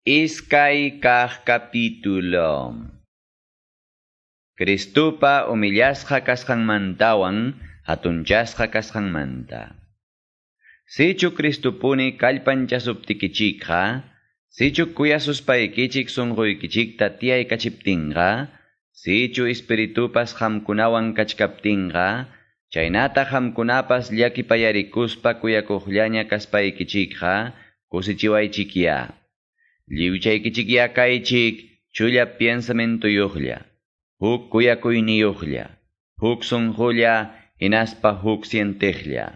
Iskay kah capítulo. Cristupa humillasqa kasqanmantawan hatunchasqa kasqanmanta. Sichu Cristupuni kallpanchasuptikichikqa, sichu kuyasuspaykichik sunquykichikta tiyay kachiptinqa, sichu espiritupas hamkunawan kachkaptinqa, chaynata hamkunapas llakipayarikuspa kuyakuqllaña kaspaykichikqa, kusichiwaychikya. Liwchaykichikya kaychik chulla pensamientoyuqlla, huk kuyakuyniyuqlla, huk sunqulla hinaspa huk sientejlla.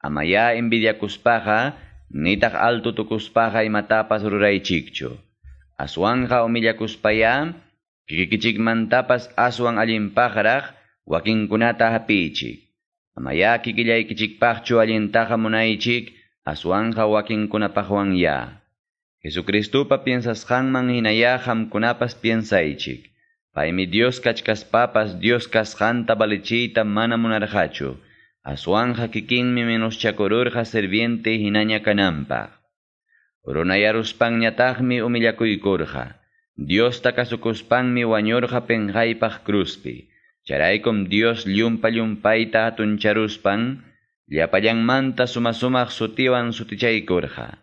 Amaya envidiakuspaqa, nitaq alto tukuspaqa imatapas ruraychikchu. Aswanja umillakuspaya, kikikichikmantapas aswan allinpaqraq wakinkunata hapichik. Amaya kikillaykichikpaqchu allintaqa munaychik, aswanja wakinkunapaqwan ya. Jesucristupa piensasqanman hinaya hamkunapas piensaychik. Paymi Dios kachkaspapas Dios kasqanta balichiyta mana munarqachu. Aswanja kikinmi menoschakururqa serviente hinaña kananpaq. Runayaruspanñataqmi umillakuykurqa. Dios takasukuspanmi wañurqa penqaypaq cruzpi. Charaykum Dios llumpa llumpayta hatuncharuspan, llapallanmanta sumasumaq sutiwan sutichaykurqa.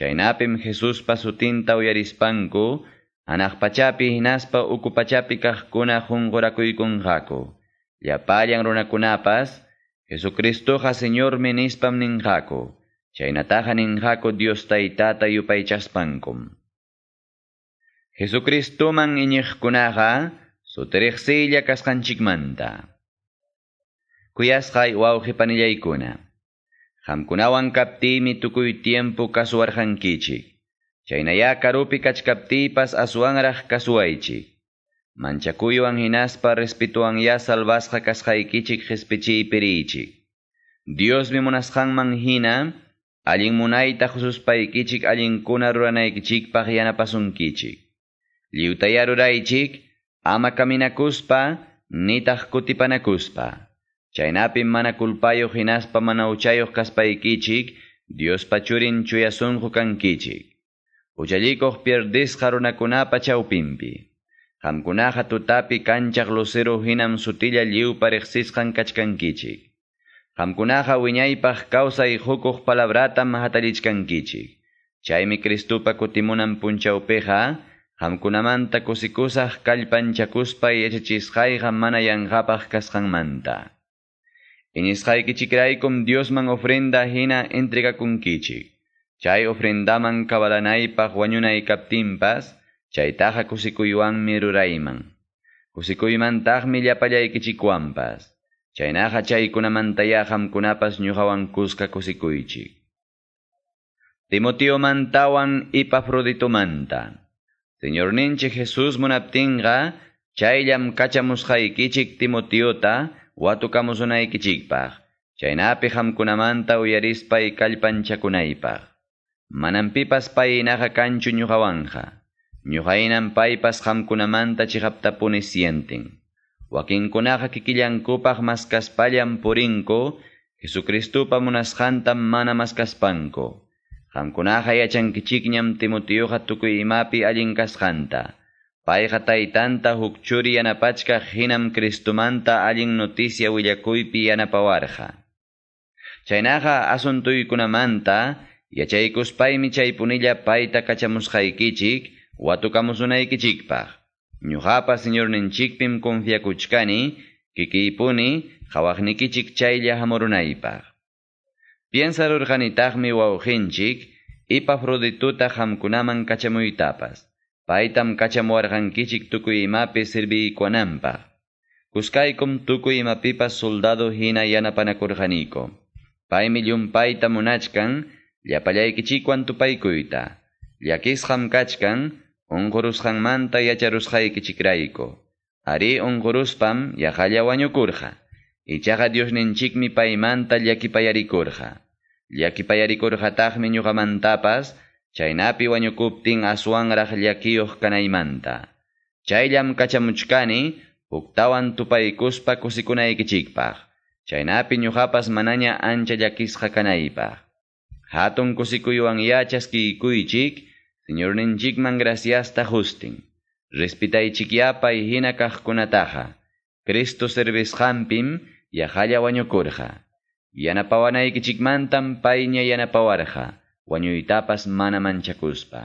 Chaynapim Jesus pasutinta uyarispanku, anaqpachapi hinaspa ukupachapi kaqkuna junqorakuykunqaku. Llapallan runakunapas, Jesucristoqa Señor menispam ninqaku. Chaynataqa ninqaku Dios taytata yupaychaspankum. Jesucristoman iñiqkunaqa, sutiriqsilla kasqanchikmanta. Kuyasqay wawqipanillaykuna. Hamkunawan kaptimi tukuy tiempo kasuwarqankichik. Chaynaya karupi kachkaptipas aswanraq kasuwaychik. Manchakuywan hinaspa respetuwan ya salvasqa kasqaykichik qhispichiypirichik. Diosmi munasqanman hina, allin munayta hususpaykichik allinkuna ruranaykichikpaq yanapasunkichik. Liwtaya ruraychik, ama kaminakuspa, nitaq kutipanakuspa. Chaynapim mana kulpayoq hinaspa mana uchayoq kaspaykichik, Dios pachurin chuyasunqu kankichik. Uchallikoq pierdisqa runakunapa chawpinpi. Hamkunaqa tutapi kanchaq lucero hinam sutilla lliwpa riqsisqan kachkankichik. Hamkunaqa wiñaypaq kawsay hukuq palabratam hatarichkankichik. Chaymi Cristupa kutimunan punchawpiqa, hamkunamanta kusikusaq kallpanchakuspa yachachisqayqa mana yanqapaq kasqanmanta. Inisqaykichikraykum Diosman ofrenda hina entregakunkichik. Chay ofrendaman kabalanaypaq wañunaykaptinpas, chaytaqa kusikuywanmi rurayman. Kusikuymantaqmi llapallaykichikwanpas. Chaynaqa chaykunamantaya hamkunapas ñuqawan kuska kusikuychik. Timotiomantawan Ipafroditomanta. Señor ninche Jesús munaptinqa, chayllam kachamusqaykichik Timotiota, watukamusunaykichikpaq, chaynapi qamkunamanta uyarispa kallpanchakunaypaq. Manam pipas paynaqa kanchu ñuqawanqa, ñuqaynan paypas qamkunamanta chiqaptapuni sientin. Wakinkunaqa kikillankupak maskaspallan purinku, Jesucristupa munasqantam mana maskaspanku. Qamkunaqa yachankichikñam Timotiyuqa tukuy imapi allinkasqanta. Payqa taytanta huk churi yanapachkaq hinam Cristumanta allin noticia willakuypi yanapawarqa. Chaynaqa asuntuykunamanta, yachaykuspaymi chaypunilla payta kachamusqaykichik, watukamusunaykichikpaq. Ñuqapa Señorninchikpim confiakuchkani, kikiypuni, qawaqnikichik chaylla hamurunaypaq. Piensarurqanitaqmi wawqinchik, Ipafrodituta hamkunaman kachamuytapas. Paytam kachamuwarqankichik tukuy imapi sirbiykuwananpaq. Kuskaykum tukuy imapipas soldado hina yanapanakurqaniko. Paymi llumpayta munachkan, llapallaykichikwan tupaykuyta. Llakisqam kachkan, unqurusqanmanta yacharusqaykichikrayku. Ari unquruspam yaqalla wañukurqa. Ichaqa Diosninchikmi paymanta llakipayarikurqa. Llakipayarikurqataqmi ñuqamantapas, chaynapi wañukuptin aswanraq llakiyuq kanaymanta. Chayllam kachamuchkani, huktawan tupaykuspa kusikunaykichikpaq. Chaynapi ñuqapas manaña ancha llakisqa kanaypaq. Hatun kusikuywan yachaskiykuychik, Señor ninchikman graciasta justin. Respitaychikyapa ihina kaqkunataqa. Cristo servisqanpim yahalla wañukurqa. Yanapawanaykichikmantam payña yanapawarqa. Guanyó i tapes mana manxacuspa.